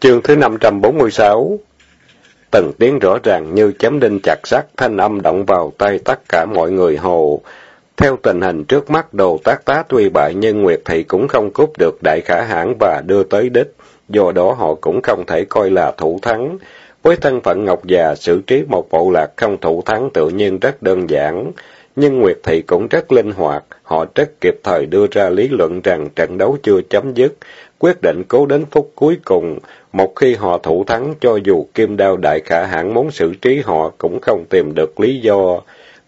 Chương thứ 546 Từng tiếng rõ ràng như chém đinh chặt sắt, thanh âm động vào tay tất cả mọi người hồ. Theo tình hình trước mắt đồ tác tá tuy bại nhưng Nguyệt Thị cũng không cướp được đại khả hãn và đưa tới đích, do đó họ cũng không thể coi là thủ thắng. Với thân phận Ngọc già, xử trí một bộ lạc không thủ thắng tự nhiên rất đơn giản. Nhưng Nguyệt Thị cũng rất linh hoạt, họ rất kịp thời đưa ra lý luận rằng trận đấu chưa chấm dứt, quyết định cố đến phút cuối cùng. Một khi họ thủ thắng, cho dù kim đao đại khả hãn muốn xử trí họ cũng không tìm được lý do.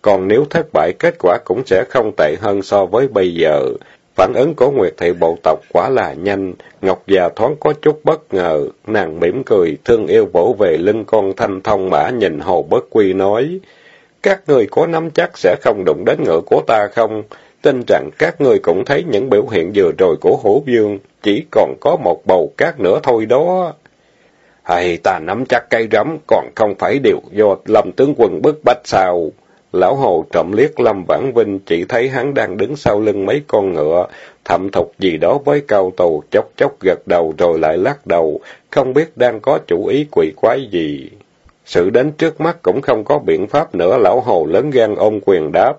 Còn nếu thất bại, kết quả cũng sẽ không tệ hơn so với bây giờ. Phản ứng của Nguyệt Thị bộ tộc quá là nhanh, Ngọc già thoáng có chút bất ngờ, nàng mỉm cười, thương yêu vỗ về lưng con thanh thông mã nhìn hồ bất quy nói. Các người có nắm chắc sẽ không đụng đến ngựa của ta không? Tin rằng các người cũng thấy những biểu hiện vừa rồi của hổ dương, chỉ còn có một bầu cát nữa thôi đó. Hay ta nắm chắc cây rắm, còn không phải điều do lâm tướng quân bức bách sao? Lão Hồ trộm liếc Lâm Vãn Vinh, chỉ thấy hắn đang đứng sau lưng mấy con ngựa, thậm thục gì đó với cao tù, chốc chốc gật đầu rồi lại lắc đầu, không biết đang có chủ ý quỷ quái gì. Sự đến trước mắt cũng không có biện pháp nữa, lão Hồ lớn gan ôm quyền đáp.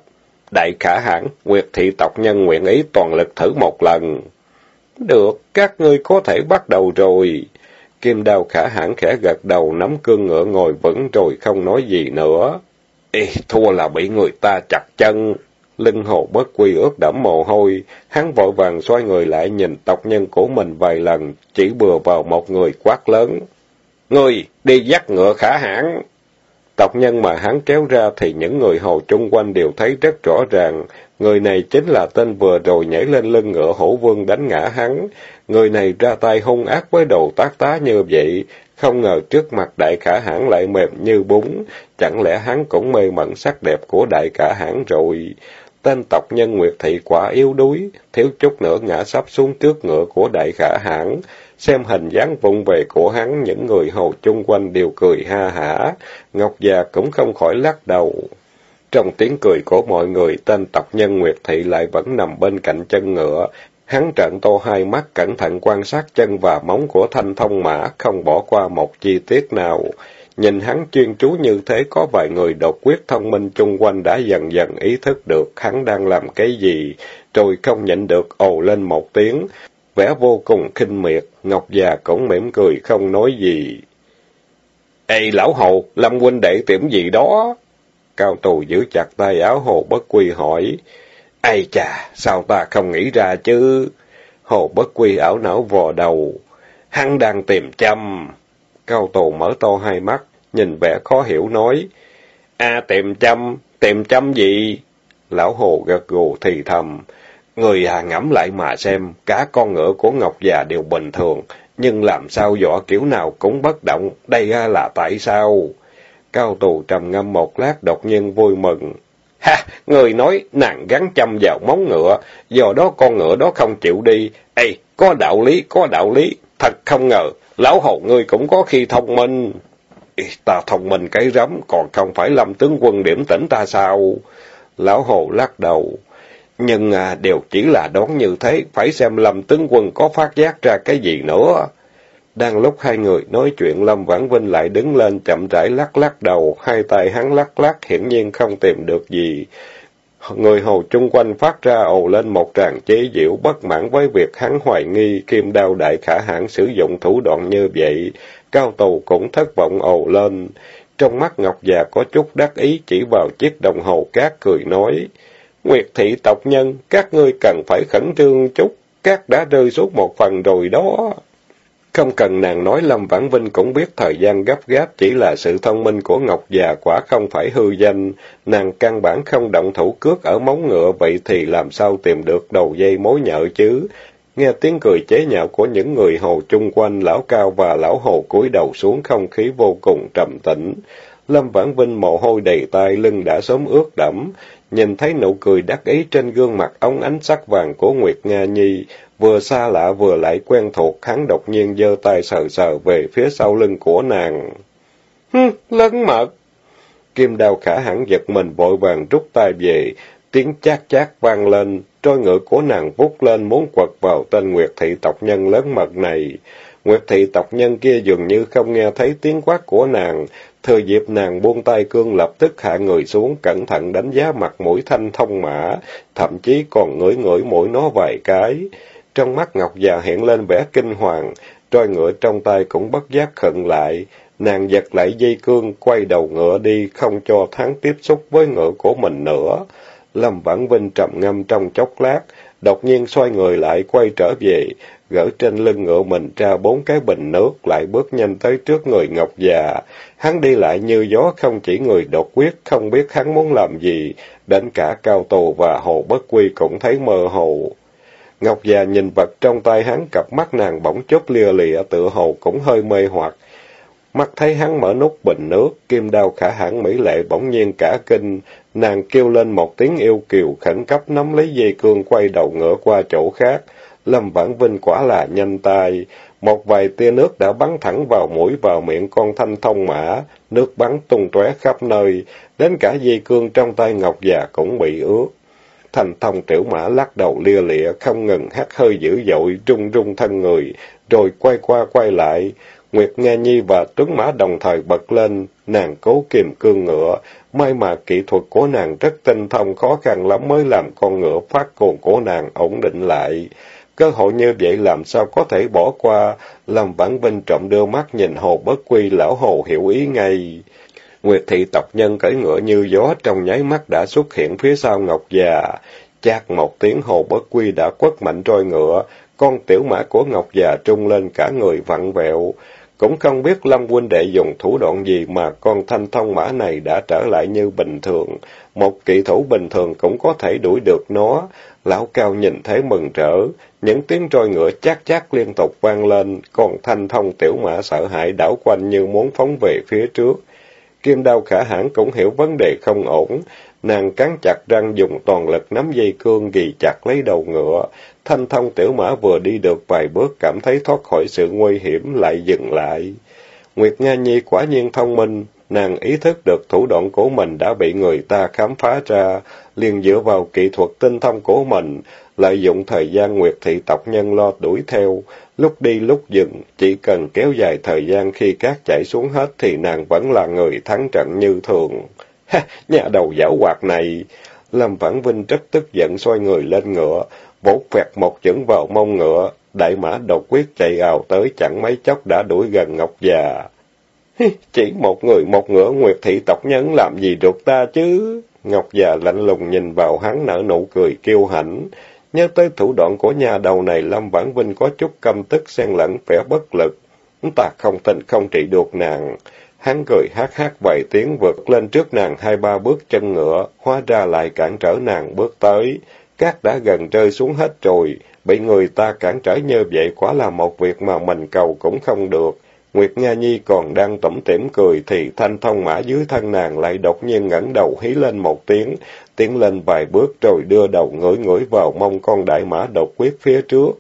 Đại khả hãn, Nguyệt thị tộc nhân nguyện ý toàn lực thử một lần. Được, các ngươi có thể bắt đầu rồi. Kim đao khả hãn khẽ gật đầu, nắm cương ngựa ngồi vững rồi không nói gì nữa. Ê, thua là bị người ta chặt chân. Lưng hồ bất quy ướt đẫm mồ hôi, hắn vội vàng xoay người lại nhìn tộc nhân của mình vài lần, chỉ bừa vào một người quát lớn. Ngươi, đi dắt ngựa khả hãn. Tộc nhân mà hắn kéo ra thì những người hầu chung quanh đều thấy rất rõ ràng. Người này chính là tên vừa rồi nhảy lên lưng ngựa hổ vương đánh ngã hắn. Người này ra tay hung ác với đầu tác tá như vậy. Không ngờ trước mặt đại khả hãn lại mềm như bún. Chẳng lẽ hắn cũng mê mẩn sắc đẹp của đại khả hãn rồi. Tên tộc nhân Nguyệt Thị quả yếu đuối, thiếu chút nữa ngã sắp xuống trước ngựa của đại khả hãn. Xem hình dáng vụng về của hắn, những người hầu chung quanh đều cười ha hả. Ngọc già cũng không khỏi lắc đầu. Trong tiếng cười của mọi người, tên tộc nhân Nguyệt Thị lại vẫn nằm bên cạnh chân ngựa. Hắn trợn to hai mắt cẩn thận quan sát chân và móng của thanh thông mã, không bỏ qua một chi tiết nào. Nhìn hắn chuyên chú như thế, có vài người đột quyết thông minh chung quanh đã dần dần ý thức được hắn đang làm cái gì, rồi không nhịn được ồ lên một tiếng, vẻ vô cùng khinh miệt, Ngọc già cũng mỉm cười không nói gì. Ê lão hầu Lâm huynh đệ tiệm gì đó? Cao tù giữ chặt tay áo hồ bất quy hỏi. Ây chà, sao ta không nghĩ ra chứ? Hồ bất quy ảo não vò đầu. Hắn đang tìm châm. Cao tù mở to hai mắt, nhìn vẻ khó hiểu nói. a tìm châm, tìm châm gì? Lão hồ gật gù thì thầm. Người à ngẫm lại mà xem, cả con ngựa của Ngọc già đều bình thường, nhưng làm sao võ kiểu nào cũng bất động, đây là tại sao? Cao tù trầm ngâm một lát đột nhiên vui mừng. Ha, người nói nàng gắn châm vào móng ngựa, do đó con ngựa đó không chịu đi. Ê, có đạo lý, có đạo lý, thật không ngờ, lão hầu ngươi cũng có khi thông minh. Ê, ta thông minh cái rắm, còn không phải lâm tướng quân điểm tỉnh ta sao? Lão hồ lắc đầu. Nhưng à, đều chỉ là đoán như thế, phải xem Lâm tướng quân có phát giác ra cái gì nữa. Đang lúc hai người nói chuyện, Lâm Vãn Vinh lại đứng lên chậm rãi lắc lắc đầu, hai tay hắn lắc lắc hiển nhiên không tìm được gì. Người hầu chung quanh phát ra ồ lên một tràng chế giễu bất mãn với việc hắn hoài nghi kim đao đại khả hãn sử dụng thủ đoạn như vậy. Cao tù cũng thất vọng ồ lên. Trong mắt Ngọc già có chút đắc ý chỉ vào chiếc đồng hồ cát cười nói. Nguyệt thị tộc nhân, các ngươi cần phải khẩn trương chút, các đã rơi suốt một phần rồi đó. Không cần nàng nói Lâm Vãn Vinh cũng biết thời gian gấp gáp chỉ là sự thông minh của Ngọc già quả không phải hư danh. Nàng căn bản không động thủ cước ở móng ngựa vậy thì làm sao tìm được đầu dây mối nhợ chứ. Nghe tiếng cười chế nhạo của những người hầu chung quanh, lão cao và lão hồ cúi đầu xuống không khí vô cùng trầm tĩnh. Lâm Vãn Vinh mồ hôi đầy tay, lưng đã sớm ướt đẫm, nhìn thấy nụ cười đắc ý trên gương mặt ống ánh sắc vàng của Nguyệt Nga Nhi, vừa xa lạ vừa lại quen thuộc, hắn đột nhiên giơ tay sờ sờ về phía sau lưng của nàng. Hừ, lớn mật! Kim đao khả hẳn giật mình vội vàng rút tay về, tiếng chát chát vang lên, trôi ngựa của nàng vút lên muốn quật vào tên Nguyệt thị tộc nhân lớn mật này. Nguyệt thị tộc nhân kia dường như không nghe thấy tiếng quát của nàng, thừa dịp nàng buông tay cương lập tức hạ người xuống, cẩn thận đánh giá mặt mũi thanh thông mã, thậm chí còn ngửi ngửi mũi nó vài cái. Trong mắt Ngọc già hiện lên vẻ kinh hoàng, roi ngựa trong tay cũng bất giác khựng lại. Nàng giật lại dây cương, quay đầu ngựa đi, không cho tháng tiếp xúc với ngựa của mình nữa. Lâm Vãn Vinh trầm ngâm trong chốc lát, đột nhiên xoay người lại quay trở về, gỡ trên lưng ngựa mình ra bốn cái bình nước, lại bước nhanh tới trước người Ngọc già. Hắn đi lại như gió không chỉ người đột quyết, không biết hắn muốn làm gì, đến cả Cao Tù và Hồ Bất Quy cũng thấy mơ hồ. Ngọc già nhìn vật trong tay hắn, cặp mắt nàng bỗng chốc lia lịa, tựa hồ cũng hơi mê hoặc. Mắt thấy hắn mở nút bình nước, kim đao khả hãn mỹ lệ bỗng nhiên cả kinh, nàng kêu lên một tiếng yêu kiều khẩn cấp nắm lấy dây cương quay đầu ngựa qua chỗ khác. Lâm Vãn Vinh quả là nhanh tay, một vài tia nước đã bắn thẳng vào mũi vào miệng con thanh thông mã, nước bắn tung tóe khắp nơi, đến cả dây cương trong tay Ngọc già cũng bị ướt. Thanh thông tiểu mã lắc đầu lia lịa, không ngừng hắt hơi dữ dội, rung rung thân người, rồi quay qua quay lại. Nguyệt Nga Nhi và tướng Mã đồng thời bật lên, nàng cố kìm cương ngựa, may mà kỹ thuật của nàng rất tinh thông khó khăn lắm mới làm con ngựa phát cồn của nàng ổn định lại. Cơ hội như vậy làm sao có thể bỏ qua, làm vãn vinh trộm đưa mắt nhìn hồ bất quy, lão hồ hiểu ý ngay. Nguyệt thị tộc nhân cởi ngựa như gió trong nháy mắt đã xuất hiện phía sau Ngọc già. Chát một tiếng hồ bất quy đã quất mạnh trôi ngựa, con tiểu mã của Ngọc già trung lên cả người vặn vẹo. Cũng không biết Lâm huynh đệ dùng thủ đoạn gì mà con thanh thông mã này đã trở lại như bình thường. Một kỵ thủ bình thường cũng có thể đuổi được nó. Lão cao nhìn thấy mừng rỡ, những tiếng trôi ngựa chát chát liên tục vang lên, còn thanh thông tiểu mã sợ hãi đảo quanh như muốn phóng về phía trước. Kim đao khả hãn cũng hiểu vấn đề không ổn, nàng cắn chặt răng dùng toàn lực nắm dây cương ghi chặt lấy đầu ngựa. Thanh thông tiểu mã vừa đi được vài bước cảm thấy thoát khỏi sự nguy hiểm lại dừng lại. Nguyệt Nga Nhi quả nhiên thông minh, nàng ý thức được thủ đoạn của mình đã bị người ta khám phá ra, liền dựa vào kỹ thuật tinh thông của mình, lợi dụng thời gian Nguyệt thị tộc nhân lo đuổi theo, lúc đi lúc dừng, chỉ cần kéo dài thời gian khi cát chảy xuống hết thì nàng vẫn là người thắng trận như thường. Ha, nhà đầu giảo hoạt này! Lâm Vãn Vinh rất tức giận xoay người lên ngựa, vỗ vẹt một chưởng vào mông ngựa, đại mã độc quyết chạy ào tới chẳng mấy chốc đã đuổi gần Ngọc già. Chỉ một người một ngựa Nguyệt thị tộc nhân làm gì được ta chứ? Ngọc già lạnh lùng nhìn vào hắn nở nụ cười kiêu hãnh. Nhớ tới thủ đoạn của nhà đầu này, Lâm Vãn Vinh có chút căm tức xen lẫn vẻ bất lực. Ta không tin không trị được nàng. Hắn cười hát hát vài tiếng vượt lên trước nàng hai ba bước chân ngựa, hóa ra lại cản trở nàng bước tới. Cát đã gần rơi xuống hết rồi, bị người ta cản trở như vậy quả là một việc mà mình cầu cũng không được. Nguyệt Nga Nhi còn đang tẩm tỉm cười thì thanh thông mã dưới thân nàng lại đột nhiên ngẩng đầu hí lên một tiếng, tiến lên vài bước rồi đưa đầu ngửi ngửi vào mông con đại mã độc quyết phía trước.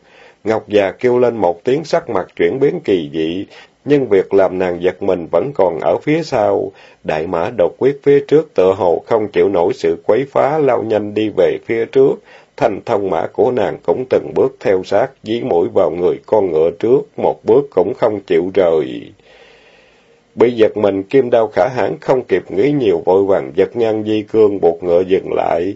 Ngọc già kêu lên một tiếng sắc mặt chuyển biến kỳ dị, nhưng việc làm nàng giật mình vẫn còn ở phía sau. Đại mã độc quyết phía trước tựa hồ không chịu nổi sự quấy phá lao nhanh đi về phía trước. Thanh thông mã của nàng cũng từng bước theo sát, dí mũi vào người con ngựa trước, một bước cũng không chịu rời. Bị giật mình, kim đao khả hãn không kịp nghĩ nhiều vội vàng giật ngang di cương buộc ngựa dừng lại.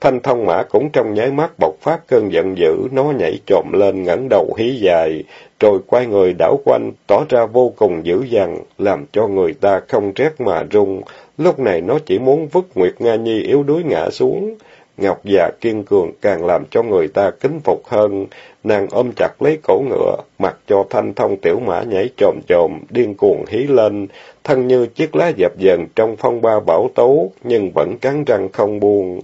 Thanh thông mã cũng trong nháy mắt bộc phát cơn giận dữ, nó nhảy trộm lên ngẩng đầu hí dài, rồi quay người đảo quanh, tỏ ra vô cùng dữ dằn, làm cho người ta không rét mà run. Lúc này nó chỉ muốn vứt Nguyệt Nga Nhi yếu đuối ngã xuống. Ngọc già kiên cường càng làm cho người ta kính phục hơn. Nàng ôm chặt lấy cổ ngựa, mặc cho thanh thông tiểu mã nhảy trồm trồm, điên cuồng hí lên, thân như chiếc lá dập dần trong phong ba bão tố, nhưng vẫn cắn răng không buông.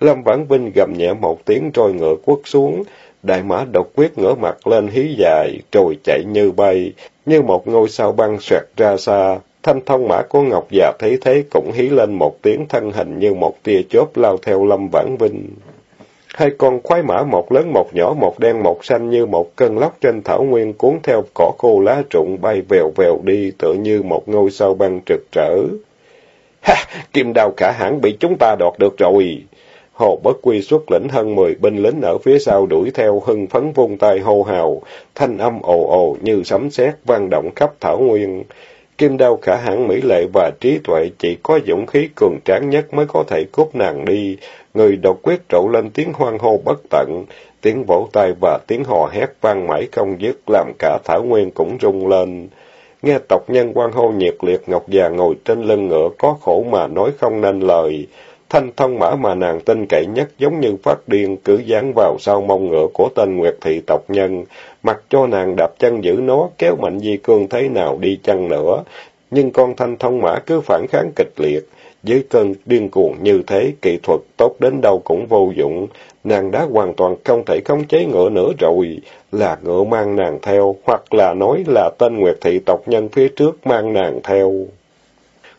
Lâm Vãn Vinh gầm nhẹ một tiếng rồi ngựa quất xuống, đại mã độc quyết ngửa mặt lên hí dài, rồi chạy như bay, như một ngôi sao băng xoẹt ra xa. Thanh thông mã của Ngọc già thấy thế cũng hí lên một tiếng thân hình như một tia chớp lao theo Lâm Vãn Vinh. Hai con khoái mã một lớn một nhỏ, một đen một xanh như một cơn lốc trên thảo nguyên cuốn theo cỏ khô lá rụng bay vèo vèo đi tựa như một ngôi sao băng trực trở. Ha! Kim đao cả hãng bị chúng ta đoạt được rồi! Hồ Bất Quy xuất lĩnh hơn mười binh lính ở phía sau đuổi theo hưng phấn vung tay hô hào, thanh âm ồ ồ như sấm sét vang động khắp thảo nguyên. Kim đao khả hãn mỹ lệ và trí tuệ chỉ có dũng khí cường tráng nhất mới có thể cướp nàng đi. Người độc quyết trộn lên tiếng hoang hô bất tận, tiếng vỗ tay và tiếng hò hét vang mãi không dứt làm cả thảo nguyên cũng rung lên. Nghe tộc nhân quan hô nhiệt liệt Ngọc già ngồi trên lưng ngựa có khổ mà nói không nên lời. Thanh thông mã mà nàng tin cậy nhất giống như phát điên cứ dán vào sau mông ngựa của tên Nguyệt thị tộc nhân, mặc cho nàng đạp chân giữ nó, kéo mạnh di cương thế nào đi chăng nữa. Nhưng con thanh thông mã cứ phản kháng kịch liệt, dưới cơn điên cuồng như thế, kỹ thuật tốt đến đâu cũng vô dụng, nàng đã hoàn toàn không thể khống chế ngựa nữa rồi, là ngựa mang nàng theo, hoặc là nói là tên Nguyệt thị tộc nhân phía trước mang nàng theo.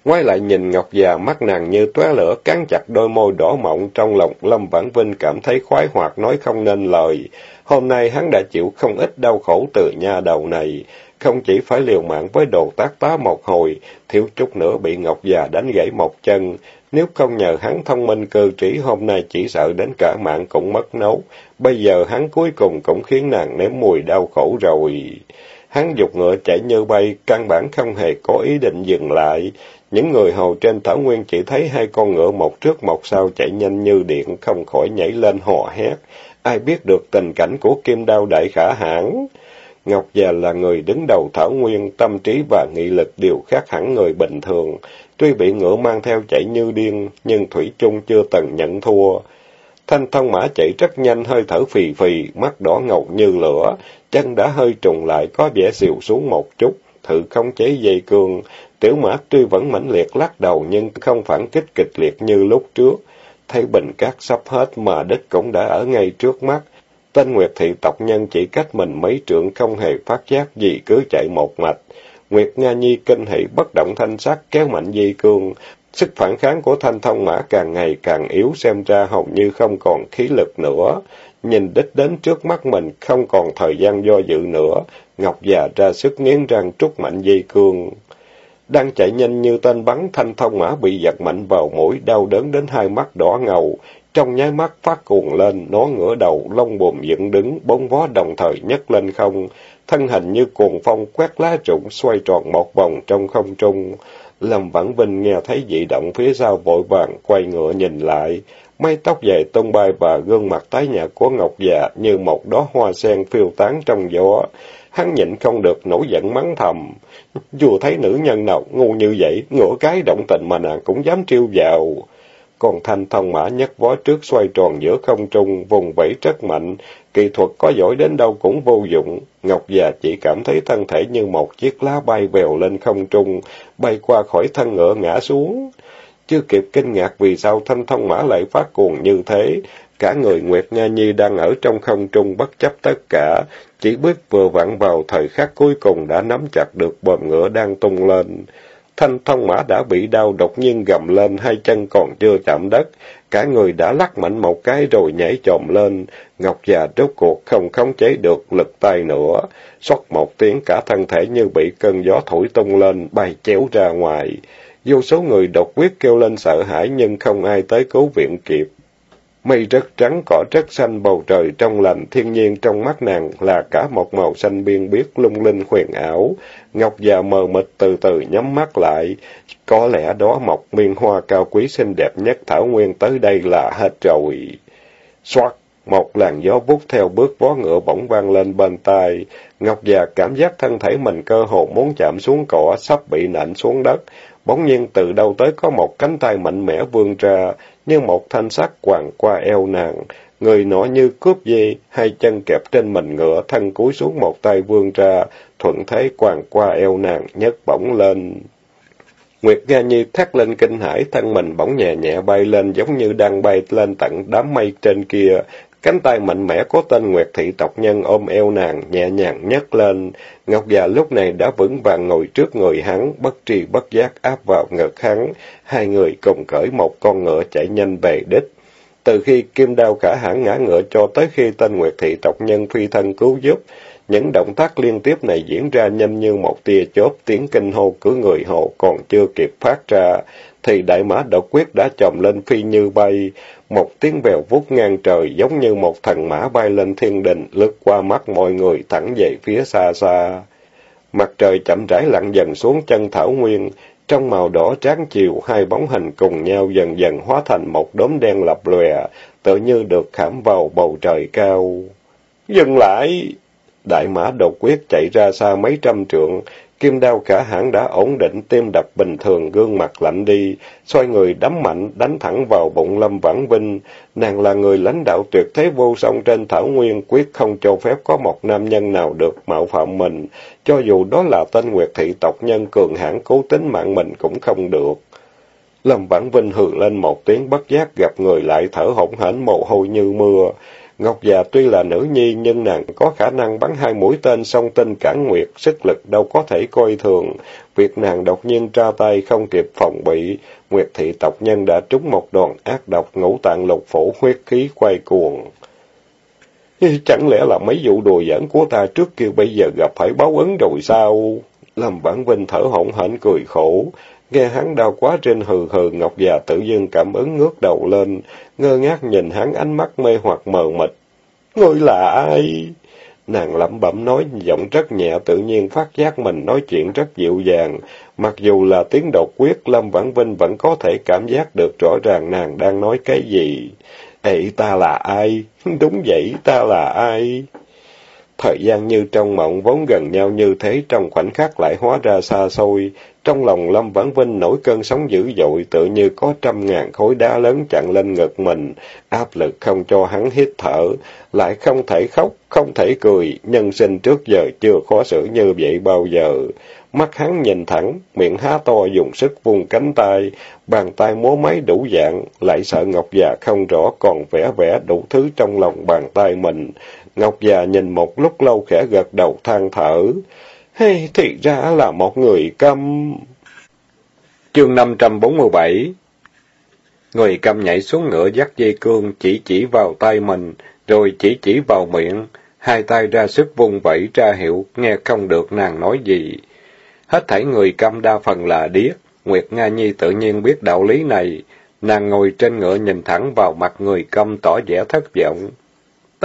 Quay lại nhìn Ngọc già, mắt nàng như tóe lửa, cắn chặt đôi môi đỏ mọng trong lòng Lâm Vãn Vinh cảm thấy khoái hoạt nói không nên lời. Hôm nay hắn đã chịu không ít đau khổ từ nha đầu này, không chỉ phải liều mạng với đồ tác tá một hồi, thiếu chút nữa bị Ngọc già đánh gãy một chân. Nếu không nhờ hắn thông minh cơ trí hôm nay chỉ sợ đến cả mạng cũng mất nấu. Bây giờ hắn cuối cùng cũng khiến nàng nếm mùi đau khổ rồi. Hắn dục ngựa chạy như bay, căn bản không hề có ý định dừng lại. Những người hầu trên thảo nguyên chỉ thấy hai con ngựa một trước một sau chạy nhanh như điện, không khỏi nhảy lên hò hét. Ai biết được tình cảnh của kim đao đại khả hãn? Ngọc già là người đứng đầu thảo nguyên, tâm trí và nghị lực đều khác hẳn người bình thường. Tuy bị ngựa mang theo chạy như điên, nhưng Thủy chung chưa từng nhận thua. Thanh thông mã chạy rất nhanh, hơi thở phì phì, mắt đỏ ngầu như lửa, chân đã hơi trùng lại, có vẻ xìu xuống một chút, thử khống chế dây cương. Tiểu mã tuy vẫn mãnh liệt lắc đầu nhưng không phản kích kịch liệt như lúc trước. Thấy bình cát sắp hết mà đích cũng đã ở ngay trước mắt. Tên Nguyệt thị tộc nhân chỉ cách mình mấy trượng không hề phát giác gì cứ chạy một mạch. Nguyệt Nga Nhi kinh hỉ bất động thanh sắc kéo mạnh dây cương. Sức phản kháng của thanh thông mã càng ngày càng yếu xem ra hầu như không còn khí lực nữa. Nhìn đích đến trước mắt mình không còn thời gian do dự nữa. Ngọc già ra sức nghiến răng trút mạnh dây cương. Đang chạy nhanh như tên bắn thanh thông mã bị giật mạnh vào mũi, đau đớn đến hai mắt đỏ ngầu. Trong nháy mắt phát cuồng lên, nó ngửa đầu, lông bùm dựng đứng, bốn vó đồng thời nhấc lên không. Thân hình như cuồng phong quét lá rụng, xoay tròn một vòng trong không trung. Lâm Vãn Vinh nghe thấy dị động phía sau vội vàng, quay ngựa nhìn lại. Mái tóc dài tung bay và gương mặt tái nhợt của Ngọc già như một đóa hoa sen phiêu tán trong gió. Hắn nhịn không được nổi giận mắng thầm. Dù thấy nữ nhân nào ngu như vậy, ngửa cái động tình mà nàng cũng dám trêu vào. Còn thanh thông mã nhất vó trước xoay tròn giữa không trung, vùng vẫy rất mạnh, kỹ thuật có giỏi đến đâu cũng vô dụng. Ngọc già chỉ cảm thấy thân thể như một chiếc lá bay vèo lên không trung, bay qua khỏi thân ngựa ngã xuống. Chưa kịp kinh ngạc vì sao thanh thông mã lại phát cuồng như thế, cả người Nguyệt Nga Nhi đang ở trong không trung bất chấp tất cả, chỉ biết vừa vặn vào thời khắc cuối cùng đã nắm chặt được bờm ngựa đang tung lên. Thanh thông mã đã bị đau đột nhiên gầm lên, hai chân còn chưa chạm đất, cả người đã lắc mạnh một cái rồi nhảy chồm lên. Ngọc già rốt cuộc không khống chế được lực tay nữa, xót một tiếng cả thân thể như bị cơn gió thổi tung lên, bay chéo ra ngoài. Vô số người độc quyết kêu lên sợ hãi nhưng không ai tới cứu viện kịp. Mây rất trắng, cỏ rất xanh, bầu trời trong lành, thiên nhiên trong mắt nàng là cả một màu xanh biên biếc lung linh huyền ảo. Ngọc già mờ mịt từ từ nhắm mắt lại. Có lẽ đó mọc miên hoa cao quý xinh đẹp nhất Thảo Nguyên tới đây là hết rồi. Xoát! Một làn gió vút theo bước vó ngựa bỗng vang lên bên tai. Ngọc già cảm giác thân thể mình cơ hồ muốn chạm xuống cỏ, sắp bị nện xuống đất. Bỗng nhiên từ đâu tới có một cánh tay mạnh mẽ vươn ra, như một thanh sắt quàng qua eo nàng. Người nọ như cướp dây, hai chân kẹp trên mình ngựa, thân cúi xuống một tay vươn ra, thuận thế quàng qua eo nàng, nhấc bổng lên. Nguyệt Nga Nhi thét lên kinh hãi, thân mình bỗng nhẹ nhẹ bay lên giống như đang bay lên tận đám mây trên kia. Cánh tay mạnh mẽ có tên Nguyệt thị tộc nhân ôm eo nàng, nhẹ nhàng nhấc lên. Ngọc già lúc này đã vững vàng ngồi trước người hắn, bất tri bất giác áp vào ngực hắn. Hai người cùng cởi một con ngựa chạy nhanh về đích. Từ khi kim đao cả hãng ngã ngựa cho tới khi tên Nguyệt thị tộc nhân phi thân cứu giúp, Những động tác liên tiếp này diễn ra nhanh như một tia chớp, tiếng kinh hô của người hộ còn chưa kịp phát ra, thì đại mã độc quyết đã chồng lên phi như bay. Một tiếng bèo vút ngang trời giống như một thần mã bay lên thiên đình, lướt qua mắt mọi người thẳng về phía xa xa. Mặt trời chậm rãi lặn dần xuống chân thảo nguyên, trong màu đỏ tráng chiều, hai bóng hình cùng nhau dần dần hóa thành một đốm đen lập lòe, tự như được khảm vào bầu trời cao. Dừng lại! Đại mã đột quyết chạy ra xa mấy trăm trượng, kim đao cả hãng đã ổn định, tim đập bình thường, gương mặt lạnh đi, xoay người đấm mạnh, đánh thẳng vào bụng Lâm Vãn Vinh. Nàng là người lãnh đạo tuyệt thế vô song trên thảo nguyên, quyết không cho phép có một nam nhân nào được mạo phạm mình, cho dù đó là tên Nguyệt thị tộc nhân cường hãn cố tính mạng mình cũng không được. Lâm Vãn Vinh hừ lên một tiếng bất giác gặp người lại thở hổn hển mồ hôi như mưa. Ngọc già tuy là nữ nhi nhưng nàng có khả năng bắn hai mũi tên song tinh cản nguyệt, sức lực đâu có thể coi thường. Việc nàng đột nhiên tra tay không kịp phòng bị, Nguyệt thị tộc nhân đã trúng một đòn ác độc ngũ tạng lục phủ huyết khí quay cuồng. Chẳng lẽ là mấy vụ đùa giỡn của ta trước kia bây giờ gặp phải báo ứng rồi sao? Lâm bản Vinh thở hổn hển cười khổ. Nghe hắn đau quá trên hừ hừ, Ngọc già tự dưng cảm ứng ngước đầu lên, ngơ ngác nhìn hắn ánh mắt mê hoặc mờ mịt. Ngươi là ai? Nàng lẩm bẩm nói, giọng rất nhẹ, tự nhiên phát giác mình nói chuyện rất dịu dàng. Mặc dù là tiếng độc quyết, Lâm Vãn Vinh vẫn có thể cảm giác được rõ ràng nàng đang nói cái gì. Ê, ta là ai? Đúng vậy, ta là ai? Thời gian như trong mộng vốn gần nhau như thế trong khoảnh khắc lại hóa ra xa xôi. Trong lòng Lâm Vãn Vinh nổi cơn sóng dữ dội tự như có trăm ngàn khối đá lớn chặn lên ngực mình, áp lực không cho hắn hít thở, lại không thể khóc, không thể cười, nhân sinh trước giờ chưa khó xử như vậy bao giờ. Mắt hắn nhìn thẳng, miệng há to dùng sức vung cánh tay, bàn tay múa máy đủ dạng, lại sợ Ngọc già không rõ còn vẽ vẽ đủ thứ trong lòng bàn tay mình. Ngọc già nhìn một lúc lâu khẽ gật đầu than thở. Hay thì ra là một người câm. Chương 547 Người câm nhảy xuống ngựa dắt dây cương, chỉ chỉ vào tay mình, rồi chỉ chỉ vào miệng, hai tay ra sức vung vẫy ra hiệu, nghe không được nàng nói gì. Hết thảy người câm đa phần là điếc, Nguyệt Nga Nhi tự nhiên biết đạo lý này, nàng ngồi trên ngựa nhìn thẳng vào mặt người câm tỏ vẻ thất vọng.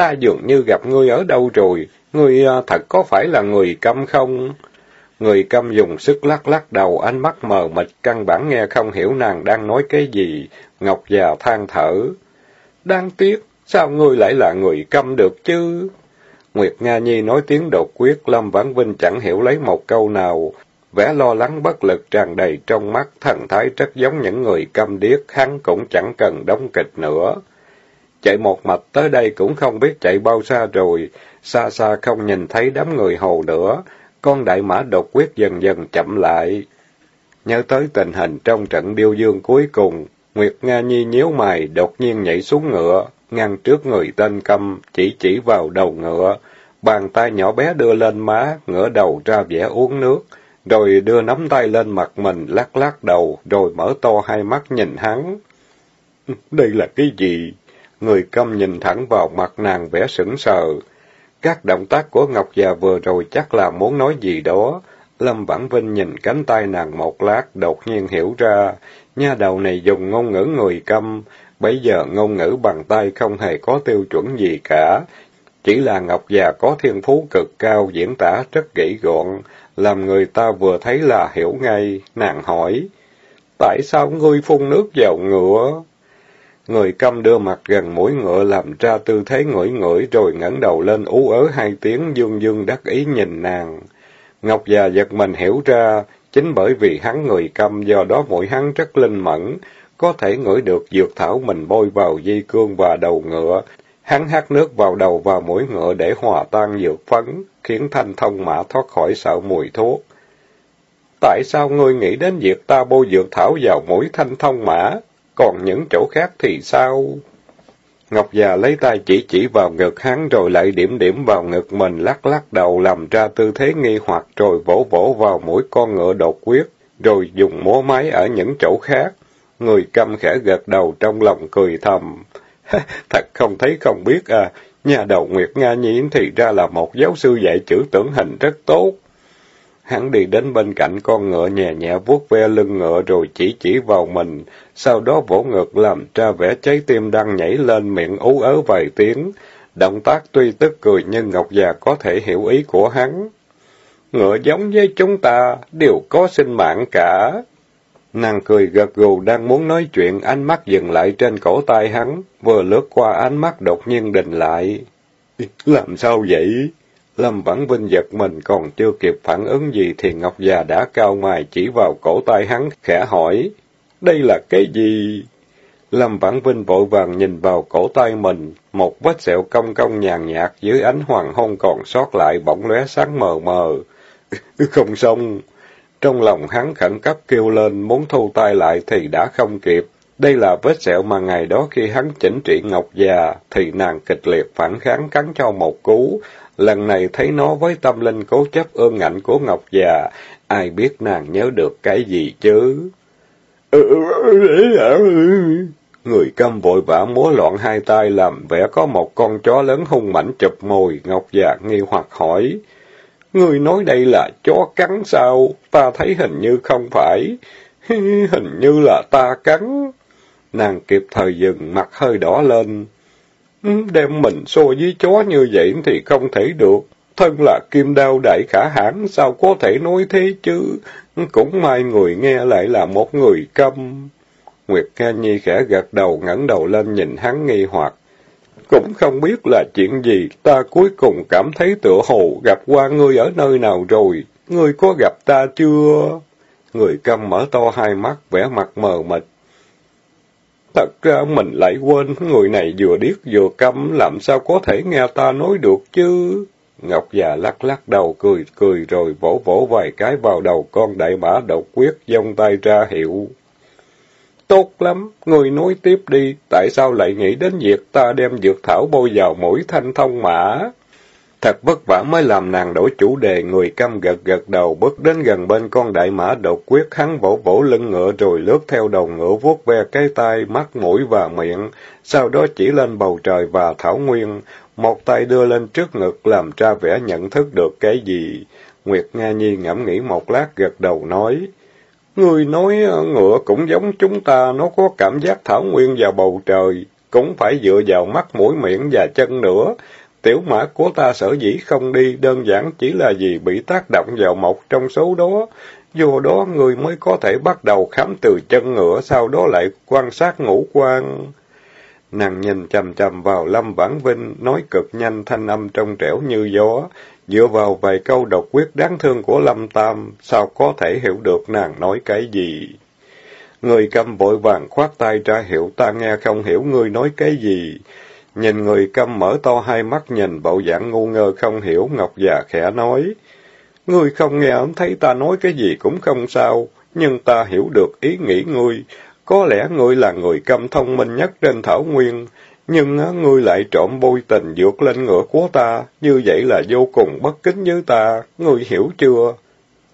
Ta dường như gặp ngươi ở đâu rồi, ngươi à, thật có phải là người câm không? Người câm dùng sức lắc lắc đầu, ánh mắt mờ mịt, căn bản nghe không hiểu nàng đang nói cái gì. Ngọc già than thở. Đáng tiếc, sao ngươi lại là người câm được chứ? Nguyệt Nga Nhi nói tiếng đột quyết, Lâm Vãn Vinh chẳng hiểu lấy một câu nào. Vẻ lo lắng bất lực tràn đầy trong mắt, thần thái rất giống những người câm điếc, hắn cũng chẳng cần đóng kịch nữa. Chạy một mạch tới đây cũng không biết chạy bao xa rồi, xa xa không nhìn thấy đám người hồ nữa, con đại mã đột quyết dần dần chậm lại. Nhớ tới tình hình trong trận điêu dương cuối cùng, Nguyệt Nga Nhi nhíu mày, đột nhiên nhảy xuống ngựa, ngăn trước người tên câm, chỉ chỉ vào đầu ngựa. Bàn tay nhỏ bé đưa lên má, ngửa đầu ra vẻ uống nước, rồi đưa nắm tay lên mặt mình, lắc lắc đầu, rồi mở to hai mắt nhìn hắn. Đây là cái gì? Người câm nhìn thẳng vào mặt nàng vẻ sững sờ. Các động tác của Ngọc già vừa rồi chắc là muốn nói gì đó. Lâm Vãn Vinh nhìn cánh tay nàng một lát, đột nhiên hiểu ra, nha đầu này dùng ngôn ngữ người câm, bây giờ ngôn ngữ bằng tay không hề có tiêu chuẩn gì cả. Chỉ là Ngọc già có thiên phú cực cao, diễn tả rất kỹ gọn, làm người ta vừa thấy là hiểu ngay, nàng hỏi. Tại sao ngươi phun nước vào ngựa? Người câm đưa mặt gần mũi ngựa làm ra tư thế ngửi ngửi rồi ngẩng đầu lên ú ớ hai tiếng dương dương đắc ý nhìn nàng. Ngọc già giật mình hiểu ra, chính bởi vì hắn người câm do đó mũi hắn rất linh mẫn, có thể ngửi được dược thảo mình bôi vào dây cương và đầu ngựa. Hắn hát nước vào đầu và mũi ngựa để hòa tan dược phấn, khiến thanh thông mã thoát khỏi sợ mùi thuốc. Tại sao ngươi nghĩ đến việc ta bôi dược thảo vào mũi thanh thông mã? Còn những chỗ khác thì sao? Ngọc già lấy tay chỉ chỉ vào ngực hắn rồi lại điểm điểm vào ngực mình lắc lắc đầu làm ra tư thế nghi hoặc rồi vỗ vỗ vào mũi con ngựa đột quyết, rồi dùng múa máy ở những chỗ khác. Người câm khẽ gật đầu trong lòng cười thầm. Thật không thấy không biết à, Nhà đầu Nguyệt Nga nhiên thì ra là một giáo sư dạy chữ tưởng hình rất tốt. Hắn đi đến bên cạnh con ngựa nhẹ nhẹ vuốt ve lưng ngựa rồi chỉ chỉ vào mình, sau đó vỗ ngực làm ra vẻ trái tim đang nhảy lên miệng ú ớ vài tiếng. Động tác tuy tức cười nhưng Ngọc già có thể hiểu ý của hắn. Ngựa giống với chúng ta, đều có sinh mạng cả. Nàng cười gật gù đang muốn nói chuyện, ánh mắt dừng lại trên cổ tay hắn, vừa lướt qua ánh mắt đột nhiên đình lại. Làm sao vậy? Lâm Vãn Vinh giật mình còn chưa kịp phản ứng gì thì Ngọc già đã cao mài chỉ vào cổ tay hắn, khẽ hỏi, đây là cái gì? Lâm Vãn Vinh vội vàng nhìn vào cổ tay mình, một vết sẹo cong cong nhàn nhạt dưới ánh hoàng hôn còn sót lại bỗng lóe sáng mờ mờ. không xong. Trong lòng hắn khẩn cấp kêu lên muốn thu tay lại thì đã không kịp. Đây là vết sẹo mà ngày đó khi hắn chỉnh trị Ngọc già, thì nàng kịch liệt phản kháng cắn cho một cú. Lần này thấy nó với tâm linh cố chấp ương ngạnh của Ngọc già, ai biết nàng nhớ được cái gì chứ? Người câm vội vã múa loạn hai tay làm vẻ có một con chó lớn hung mảnh chụp mồi, Ngọc già nghi hoặc hỏi. Người nói đây là chó cắn sao? Ta thấy hình như không phải. hình như là ta cắn. Nàng kịp thời dừng, mặt hơi đỏ lên. Đem mình so với chó như vậy thì không thể được. Thân là kim đao đại khả hãn, sao có thể nói thế chứ? Cũng may người nghe lại là một người câm. Nguyệt Nga Nhi khẽ gật đầu ngẩng đầu lên nhìn hắn nghi hoặc. Cũng không biết là chuyện gì, ta cuối cùng cảm thấy tựa hồ gặp qua ngươi ở nơi nào rồi. Ngươi có gặp ta chưa? Người câm mở to hai mắt, vẻ mặt mờ mịt. Thật ra mình lại quên, người này vừa điếc vừa câm, làm sao có thể nghe ta nói được chứ? Ngọc già lắc lắc đầu cười cười rồi vỗ vỗ vài cái vào đầu con đại mã độc quyết, giông tay ra hiệu. Tốt lắm, người nói tiếp đi, tại sao lại nghĩ đến việc ta đem dược thảo bôi vào mũi thanh thông mã? Thật vất vả mới làm nàng đổi chủ đề, người căm gật gật đầu, bước đến gần bên con đại mã đột quyết, hắn vỗ vỗ lưng ngựa rồi lướt theo đầu ngựa vuốt ve cái tai, mắt, mũi và miệng, sau đó chỉ lên bầu trời và thảo nguyên, một tay đưa lên trước ngực làm ra vẻ nhận thức được cái gì. Nguyệt Nga Nhi ngẫm nghĩ một lát gật đầu nói, Người nói ngựa cũng giống chúng ta, nó có cảm giác thảo nguyên và bầu trời, cũng phải dựa vào mắt, mũi, miệng và chân nữa. Tiểu mã của ta sở dĩ không đi, đơn giản chỉ là vì bị tác động vào một trong số đó. Do đó người mới có thể bắt đầu khám từ chân ngựa, sau đó lại quan sát ngũ quan. Nàng nhìn chầm chầm vào Lâm Vãn Vinh, nói cực nhanh thanh âm trong trẻo như gió, dựa vào vài câu độc quyết đáng thương của Lâm Tam, sao có thể hiểu được nàng nói cái gì? Người cầm vội vàng khoát tay ra hiệu ta nghe không hiểu ngươi nói cái gì. Nhìn người câm mở to hai mắt nhìn bộ dạng ngu ngơ không hiểu, Ngọc già khẽ nói. Ngươi không nghe ấm thấy ta nói cái gì cũng không sao, nhưng ta hiểu được ý nghĩ ngươi. Có lẽ ngươi là người câm thông minh nhất trên thảo nguyên, nhưng ngươi lại trộm bôi tình dược lên ngựa của ta, như vậy là vô cùng bất kính với ta, ngươi hiểu chưa?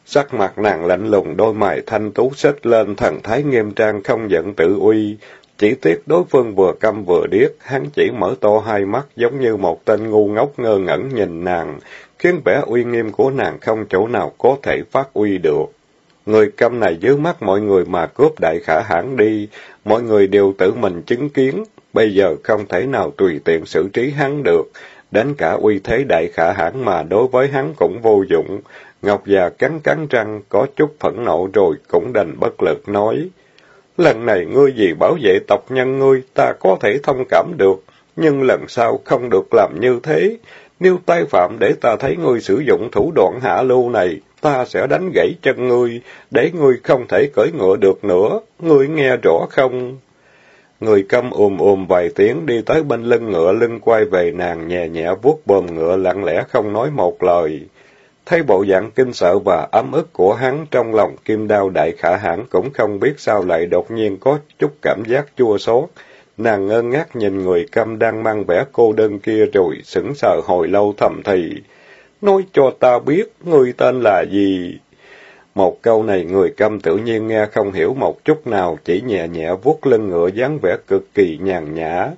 Sắc mặt nàng lạnh lùng, đôi mày thanh tú xếch lên, thần thái nghiêm trang không giận tự uy. Chỉ tiếc đối phương vừa câm vừa điếc, hắn chỉ mở to hai mắt giống như một tên ngu ngốc ngơ ngẩn nhìn nàng, khiến vẻ uy nghiêm của nàng không chỗ nào có thể phát uy được. Người câm này dưới mắt mọi người mà cướp đại khả hãn đi, mọi người đều tự mình chứng kiến, bây giờ không thể nào tùy tiện xử trí hắn được, đến cả uy thế đại khả hãn mà đối với hắn cũng vô dụng. Ngọc già cắn cắn răng, có chút phẫn nộ rồi cũng đành bất lực nói. Lần này ngươi vì bảo vệ tộc nhân ngươi, ta có thể thông cảm được, nhưng lần sau không được làm như thế. Nếu tái phạm để ta thấy ngươi sử dụng thủ đoạn hạ lưu này, ta sẽ đánh gãy chân ngươi, để ngươi không thể cởi ngựa được nữa. Ngươi nghe rõ không? Người câm ùm ùm vài tiếng đi tới bên lưng ngựa lưng quay về nàng nhẹ nhẹ vuốt bờm ngựa lặng lẽ không nói một lời. Thấy bộ dạng kinh sợ và ấm ức của hắn trong lòng kim đao đại khả hãn cũng không biết sao lại đột nhiên có chút cảm giác chua xót. Nàng ngơ ngác nhìn người câm đang mang vẻ cô đơn kia rồi sững sờ hồi lâu thầm thì. Nói cho ta biết, người tên là gì? Một câu này người câm tự nhiên nghe không hiểu một chút nào, chỉ nhẹ nhẹ vuốt lưng ngựa dáng vẻ cực kỳ nhàn nhã.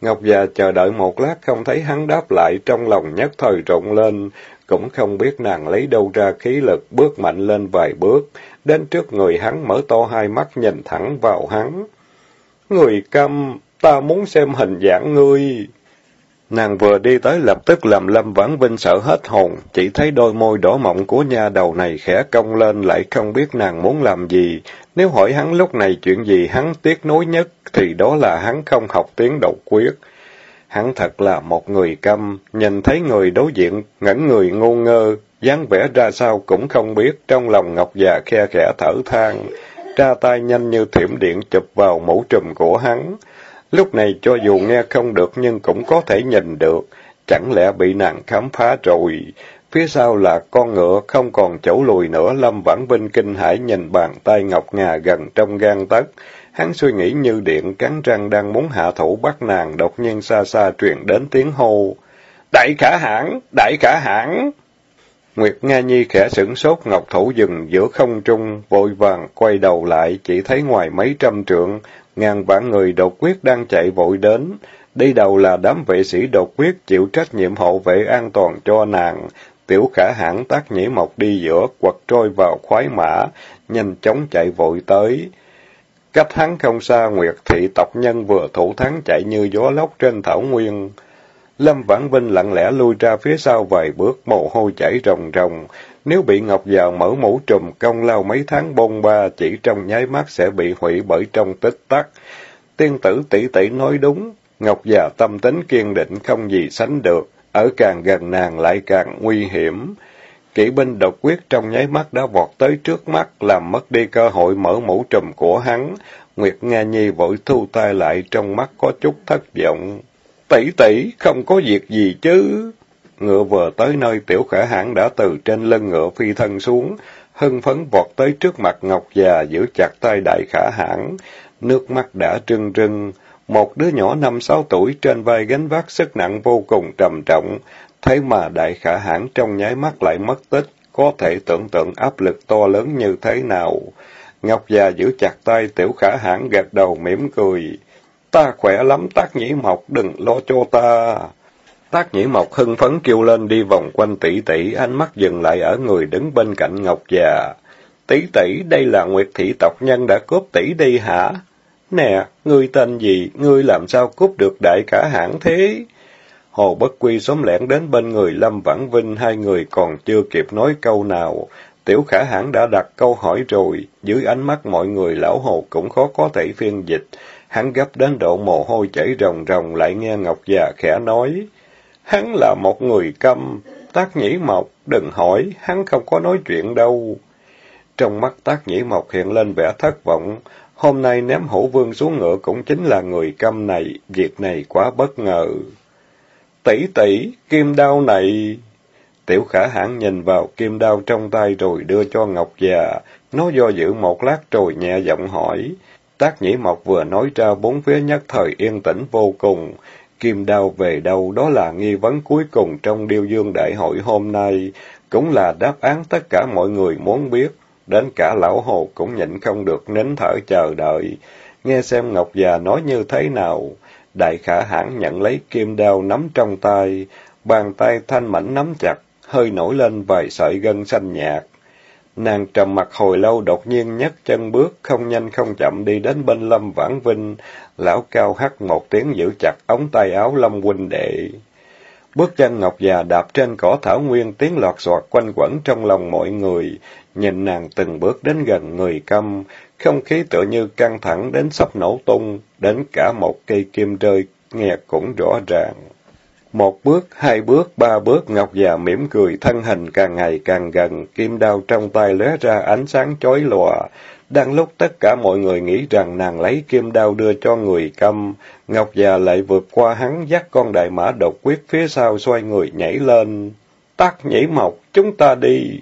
Ngọc già chờ đợi một lát không thấy hắn đáp lại, trong lòng nhất thời rụng lên, cũng không biết nàng lấy đâu ra khí lực, bước mạnh lên vài bước, đến trước người hắn mở to hai mắt nhìn thẳng vào hắn. Người câm, ta muốn xem hình dạng ngươi. Nàng vừa đi tới lập tức làm Lâm Vãn Vinh sợ hết hồn, chỉ thấy đôi môi đỏ mọng của nha đầu này khẽ cong lên lại không biết nàng muốn làm gì. Nếu hỏi hắn lúc này chuyện gì hắn tiếc nối nhất, thì đó là hắn không học tiếng độc quyết. Hắn thật là một người câm, nhìn thấy người đối diện, ngẩn người ngu ngơ, dáng vẻ ra sao cũng không biết, trong lòng Ngọc già khe khẽ thở than, ra tay nhanh như thiểm điện chụp vào mũ trùm của hắn. Lúc này cho dù nghe không được nhưng cũng có thể nhìn được, chẳng lẽ bị nàng khám phá rồi. Phía sau là con ngựa không còn chỗ lùi nữa, Lâm Vãn Vinh kinh hãi nhìn bàn tay ngọc ngà gần trong gan tấc. Hắn suy nghĩ như điện, cắn răng đang muốn hạ thủ bắt nàng, đột nhiên xa xa truyền đến tiếng hô. Đại khả hãn! Đại khả hãn! Nguyệt Nga Nhi khẽ sửng sốt, ngọc thủ dừng giữa không trung, vội vàng quay đầu lại, chỉ thấy ngoài mấy trăm trượng, ngàn vạn người đột quyết đang chạy vội đến. Đi đầu là đám vệ sĩ đột quyết chịu trách nhiệm hộ vệ an toàn cho nàng. Tiểu khả hãn tác nhĩ mộc đi giữa, quật trôi vào khoái mã, nhanh chóng chạy vội tới. Cách hắn không xa, Nguyệt thị tộc nhân vừa thủ thắng chạy như gió lốc trên thảo nguyên. Lâm Vãn Vinh lặng lẽ lui ra phía sau vài bước, mồ hôi chảy ròng ròng. Nếu bị Ngọc già mở mũ trùm công lao mấy tháng bôn ba, chỉ trong nháy mắt sẽ bị hủy bởi trong tích tắc. Tiên tử tỷ tỷ nói đúng, Ngọc già tâm tính kiên định không gì sánh được, ở càng gần nàng lại càng nguy hiểm. Kỵ binh độc quyết trong nháy mắt đã vọt tới trước mắt, làm mất đi cơ hội mở mũ trùm của hắn. Nguyệt Nga Nhi vội thu tay lại, trong mắt có chút thất vọng. Tỷ tỷ, không có việc gì chứ? Ngựa vừa tới nơi tiểu khả hãn đã từ trên lưng ngựa phi thân xuống, hưng phấn vọt tới trước mặt Ngọc già giữ chặt tay đại khả hãn, nước mắt đã trưng trưng. Một đứa nhỏ năm sáu tuổi trên vai gánh vác sức nặng vô cùng trầm trọng, thế mà đại khả hãn trong nháy mắt lại mất tích, có thể tưởng tượng áp lực to lớn như thế nào. Ngọc già giữ chặt tay tiểu khả hãn gật đầu mỉm cười. Ta khỏe lắm tác nhĩ mộc, đừng lo cho ta. Tác nhĩ mộc hưng phấn kêu lên đi vòng quanh tỷ tỷ, ánh mắt dừng lại ở người đứng bên cạnh Ngọc già. Tỷ tỷ, đây là Nguyệt thị tộc nhân đã cướp tỷ đi hả? Nè, ngươi tên gì, ngươi làm sao cướp được đại khả hãng thế? Hồ Bất Quy xóm lẻn đến bên người Lâm Vãn Vinh, hai người còn chưa kịp nói câu nào. Tiểu khả hãn đã đặt câu hỏi rồi, dưới ánh mắt mọi người lão hồ cũng khó có thể phiên dịch. Hắn gấp đến độ mồ hôi chảy ròng ròng lại nghe Ngọc già khẽ nói. Hắn là một người câm, tác nhĩ mộc, đừng hỏi, hắn không có nói chuyện đâu. Trong mắt tác nhĩ mộc hiện lên vẻ thất vọng, hôm nay ném hổ vương xuống ngựa cũng chính là người câm này, việc này quá bất ngờ. Tỷ tỷ, kim đao này... Tiểu khả hãn nhìn vào kim đao trong tay rồi đưa cho Ngọc già, nó do dự một lát rồi nhẹ giọng hỏi. Tác nhĩ mộc vừa nói ra bốn phía nhất thời yên tĩnh vô cùng. Kim đao về đâu đó là nghi vấn cuối cùng trong điêu dương đại hội hôm nay, cũng là đáp án tất cả mọi người muốn biết. Đến cả lão hồ cũng nhịn không được nín thở chờ đợi, nghe xem Ngọc già nói như thế nào. Đại khả hãn nhận lấy kim đao nắm trong tay, bàn tay thanh mảnh nắm chặt, hơi nổi lên vài sợi gân xanh nhạt. Nàng trầm mặt hồi lâu đột nhiên nhấc chân bước, không nhanh không chậm đi đến bên Lâm Vãn Vinh. Lão cao hắt một tiếng giữ chặt ống tay áo Lâm huynh đệ. Bước chân ngọc già đạp trên cỏ thảo nguyên tiếng lọt xoạt quanh quẩn trong lòng mọi người. Nhìn nàng từng bước đến gần người câm, không khí tựa như căng thẳng đến sắp nổ tung, đến cả một cây kim rơi, nghe cũng rõ ràng. Một bước, hai bước, ba bước, Ngọc già mỉm cười, thân hình càng ngày càng gần, kim đao trong tay lóe ra ánh sáng chói lòa. Đang lúc tất cả mọi người nghĩ rằng nàng lấy kim đao đưa cho người câm, Ngọc già lại vượt qua hắn dắt con đại mã độc quyết phía sau xoay người nhảy lên. Tắt nhảy mộc, chúng ta đi.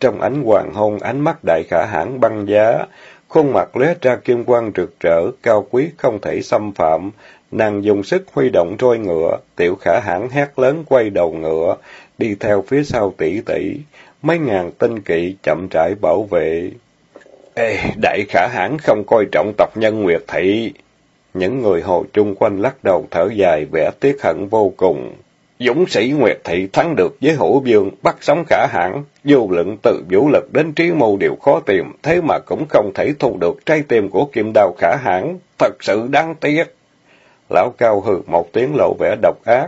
Trong ánh hoàng hôn, ánh mắt đại khả hãn băng giá, khuôn mặt lóe ra kim quang rực rỡ, cao quý không thể xâm phạm. Nàng dùng sức huy động roi ngựa, tiểu khả hãn hét lớn quay đầu ngựa, đi theo phía sau tỷ tỷ, mấy ngàn tinh kỵ chậm rãi bảo vệ. Ê, đại khả hãn không coi trọng tộc nhân Nguyệt Thị. Những người hồ chung quanh lắc đầu thở dài, vẻ tiếc hận vô cùng. Dũng sĩ Nguyệt Thị thắng được với hữu vương, bắt sống khả hãn, vô lượng từ vũ lực đến trí mưu đều khó tìm, thế mà cũng không thể thu được trái tim của kim đao khả hãn, thật sự đáng tiếc. Lão cao hừ một tiếng lộ vẻ độc ác.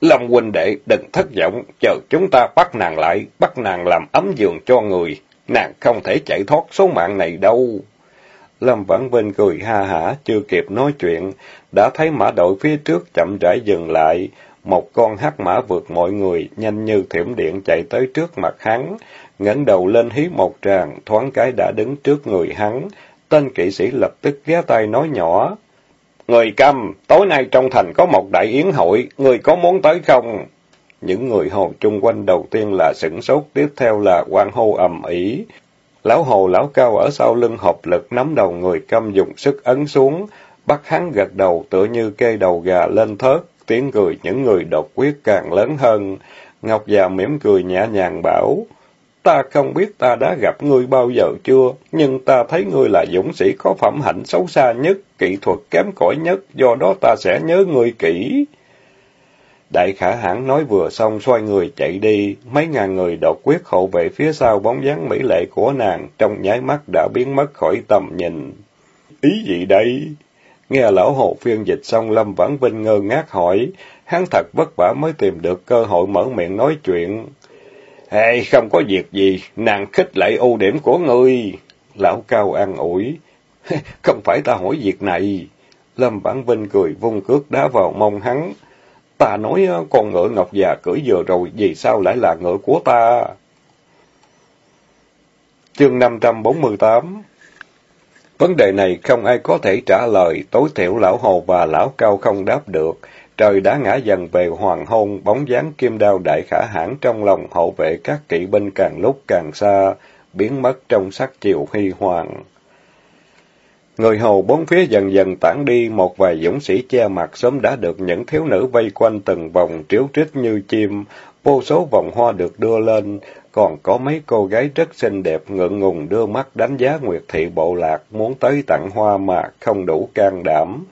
lâm huynh đệ, đừng thất vọng, chờ chúng ta bắt nàng lại, bắt nàng làm ấm giường cho người, nàng không thể chạy thoát số mạng này đâu. Lâm Vãn Vinh cười ha hả, chưa kịp nói chuyện, đã thấy mã đội phía trước chậm rãi dừng lại, một con hắc mã vượt mọi người, nhanh như thiểm điện chạy tới trước mặt hắn, ngẩng đầu lên hí một tràng, thoáng cái đã đứng trước người hắn. Tên kỵ sĩ lập tức ghé tay nói nhỏ. Người câm, tối nay trong thành có một đại yến hội, người có muốn tới không? Những người hồ chung quanh đầu tiên là sửng sốt, tiếp theo là quan hô ầm ĩ. Lão hồ lão cao ở sau lưng hợp lực nắm đầu người câm dùng sức ấn xuống, bắt hắn gật đầu tựa như kê đầu gà lên thớt, tiếng cười những người độc quyết càng lớn hơn. Ngọc già mỉm cười nhẹ nhàng bảo, ta không biết ta đã gặp ngươi bao giờ chưa, nhưng ta thấy ngươi là dũng sĩ có phẩm hạnh xấu xa nhất, kỹ thuật kém cỏi nhất, do đó ta sẽ nhớ ngươi kỹ. Đại khả hãn nói vừa xong xoay người chạy đi, mấy ngàn người độc quyết hộ vệ phía sau bóng dáng mỹ lệ của nàng, trong nháy mắt đã biến mất khỏi tầm nhìn. Ý gì đây? Nghe lão hồ phiên dịch xong Lâm Vãn Vinh ngơ ngác hỏi, hắn thật vất vả mới tìm được cơ hội mở miệng nói chuyện. Hey, không có việc gì, nàng khích lại ưu điểm của ngươi. Lão Cao an ủi. không phải ta hỏi việc này. Lâm Vãn Vinh cười vung cước đá vào mông hắn. Ta nói ờ, con ngựa ngọc già cưỡi vừa rồi, vì sao lại là ngựa của ta? Chương 548 Vấn đề này không ai có thể trả lời, tối thiểu lão hồ và lão cao không đáp được. Trời đã ngã dần về hoàng hôn, bóng dáng kim đao đại khả hãn trong lòng hộ vệ các kỵ binh càng lúc càng xa, biến mất trong sắc chiều huy hoàng. Người hầu bốn phía dần dần tản đi, một vài dũng sĩ che mặt sớm đã được những thiếu nữ vây quanh từng vòng triếu trích như chim, vô số vòng hoa được đưa lên, còn có mấy cô gái rất xinh đẹp ngượng ngùng đưa mắt đánh giá Nguyệt Thị bộ lạc muốn tới tặng hoa mà không đủ can đảm.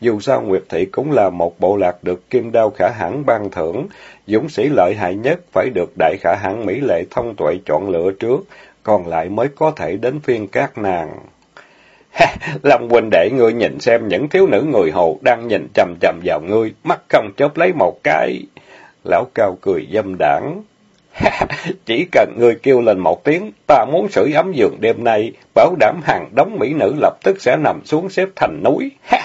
Dù sao Nguyệt Thị cũng là một bộ lạc được kim đao khả hãn ban thưởng, dũng sĩ lợi hại nhất phải được đại khả hãn Mỹ lệ thông tuệ chọn lựa trước, còn lại mới có thể đến phiên các nàng. Lâm huynh đệ ngươi nhìn xem những thiếu nữ người hồ đang nhìn chầm chầm vào ngươi, mắt không chớp lấy một cái. Lão cao cười dâm đảng. Chỉ cần người kêu lên một tiếng, ta muốn sưởi ấm giường đêm nay, bảo đảm hàng đống mỹ nữ lập tức sẽ nằm xuống xếp thành núi.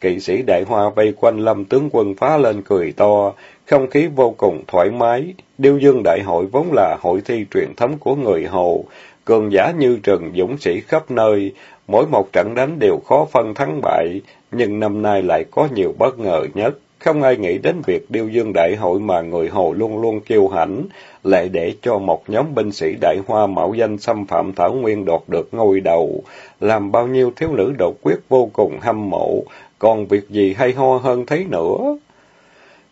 Kỵ sĩ đại hoa vây quanh lâm tướng quân phá lên cười to, không khí vô cùng thoải mái. Điêu dương đại hội vốn là hội thi truyền thống của người Hồ, cường giả như trần dũng sĩ khắp nơi, mỗi một trận đánh đều khó phân thắng bại, nhưng năm nay lại có nhiều bất ngờ nhất. Không ai nghĩ đến việc điêu dương đại hội mà người Hồ luôn luôn kiêu hãnh, lại để cho một nhóm binh sĩ đại hoa mạo danh xâm phạm Thảo Nguyên đoạt được ngôi đầu, làm bao nhiêu thiếu nữ đột quyết vô cùng hâm mộ, còn việc gì hay ho hơn thế nữa.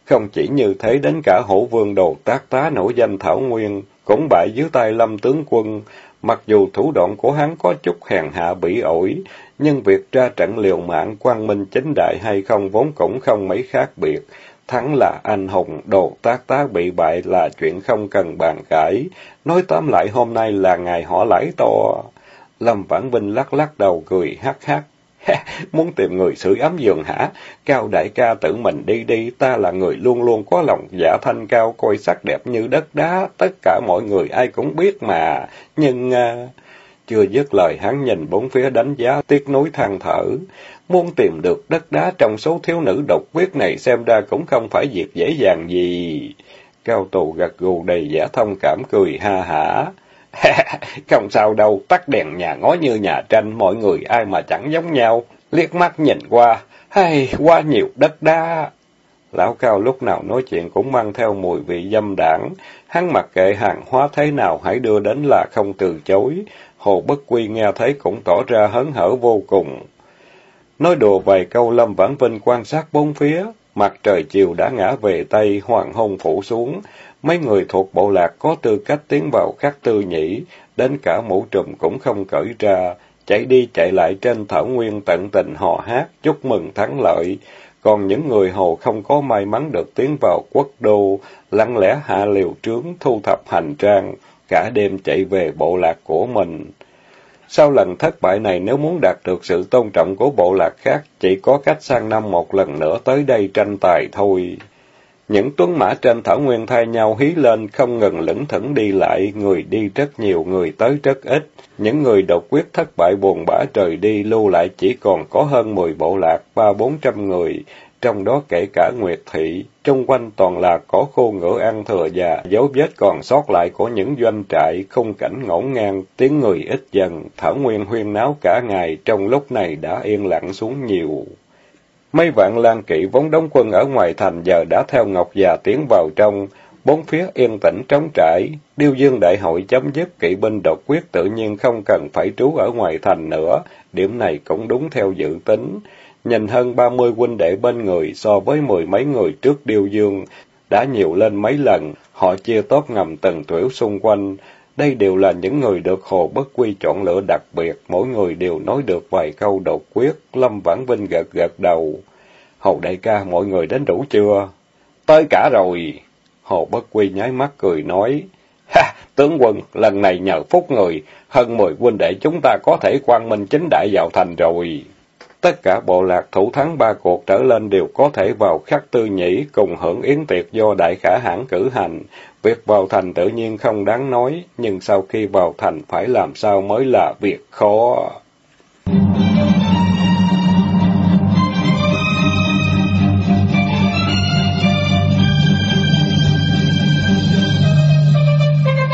Không chỉ như thế đến cả hổ vương đồ tác tá nổi danh Thảo Nguyên, cũng bại dưới tay lâm tướng quân, mặc dù thủ đoạn của hắn có chút hèn hạ bỉ ổi, nhưng việc ra trận liều mạng quang minh chính đại hay không vốn cũng không mấy khác biệt. Thắng là anh hùng, đồ tác tá bị bại là chuyện không cần bàn cãi. Nói tóm lại hôm nay là ngày họ lãi to. Lâm Vãn Vinh lắc lắc đầu cười hắc hắc. Muốn tìm người xử ấm giường hả? Cao đại ca tự mình đi đi, ta là người luôn luôn có lòng giả thanh cao, coi sắc đẹp như đất đá, tất cả mọi người ai cũng biết mà. Nhưng... Uh... Chưa dứt lời hắn nhìn bốn phía đánh giá tiếc nuối than thở. Muốn tìm được đất đá trong số thiếu nữ độc quyết này xem ra cũng không phải việc dễ dàng gì. Cao tù gật gù đầy giả thông cảm cười ha hả. không sao đâu, tắt đèn nhà ngó như nhà tranh, mọi người ai mà chẳng giống nhau. Liếc mắt nhìn qua, hay quá nhiều đất đá. Lão Cao lúc nào nói chuyện cũng mang theo mùi vị dâm đảng. Hắn mặc kệ hàng hóa thế nào hãy đưa đến là không từ chối. Hồ Bất Quy nghe thấy cũng tỏ ra hấn hở vô cùng. Nói đùa vài câu Lâm Vãn Vinh quan sát bốn phía, mặt trời chiều đã ngã về Tây, hoàng hôn phủ xuống. Mấy người thuộc bộ lạc có tư cách tiến vào khắc tư nhĩ, đến cả mũ trùm cũng không cởi ra, chạy đi chạy lại trên thảo nguyên tận tình hò hát, chúc mừng thắng lợi. Còn những người hầu không có may mắn được tiến vào quốc đô, lặng lẽ hạ liều trướng, thu thập hành trang, cả đêm chạy về bộ lạc của mình. Sau lần thất bại này nếu muốn đạt được sự tôn trọng của bộ lạc khác, chỉ có cách sang năm một lần nữa tới đây tranh tài thôi. Những tuấn mã trên thảo nguyên thay nhau hí lên, không ngừng lững thững đi lại, người đi rất nhiều, người tới rất ít. Những người độc quyết thất bại buồn bã trời đi, lưu lại chỉ còn có hơn mười bộ lạc, ba bốn trăm người, trong đó kể cả Nguyệt Thị, trung quanh toàn là có khô ngựa ăn thừa và dấu vết còn sót lại của những doanh trại, khung cảnh ngổn ngang, tiếng người ít dần, thảo nguyên huyên náo cả ngày, trong lúc này đã yên lặng xuống nhiều. Mấy vạn lan kỵ vốn đóng quân ở ngoài thành giờ đã theo Ngọc già tiến vào trong, bốn phía yên tĩnh trống trải, điêu dương đại hội chấm dứt kỵ binh độc quyết tự nhiên không cần phải trú ở ngoài thành nữa, điểm này cũng đúng theo dự tính. Nhìn hơn ba mươi huynh đệ bên người so với mười mấy người trước điêu dương, đã nhiều lên mấy lần, họ chia tốt ngầm từng tuyểu xung quanh. Đây đều là những người được Hồ Bất Quy chọn lựa đặc biệt, mỗi người đều nói được vài câu độc quyết, Lâm Vãn Vinh gật gật đầu. Hồ đại ca, mọi người đến đủ chưa? Tới cả rồi. Hồ Bất Quy nháy mắt cười nói. Ha, tướng quân, lần này nhờ phúc người, hơn mười huynh đệ chúng ta có thể quan minh chính đại vào thành rồi. Tất cả bộ lạc thủ thắng ba cuộc trở lên đều có thể vào khắc tư nhĩ cùng hưởng yến tiệc do đại khả hãn cử hành. Việc vào thành tự nhiên không đáng nói, nhưng sau khi vào thành phải làm sao mới là việc khó.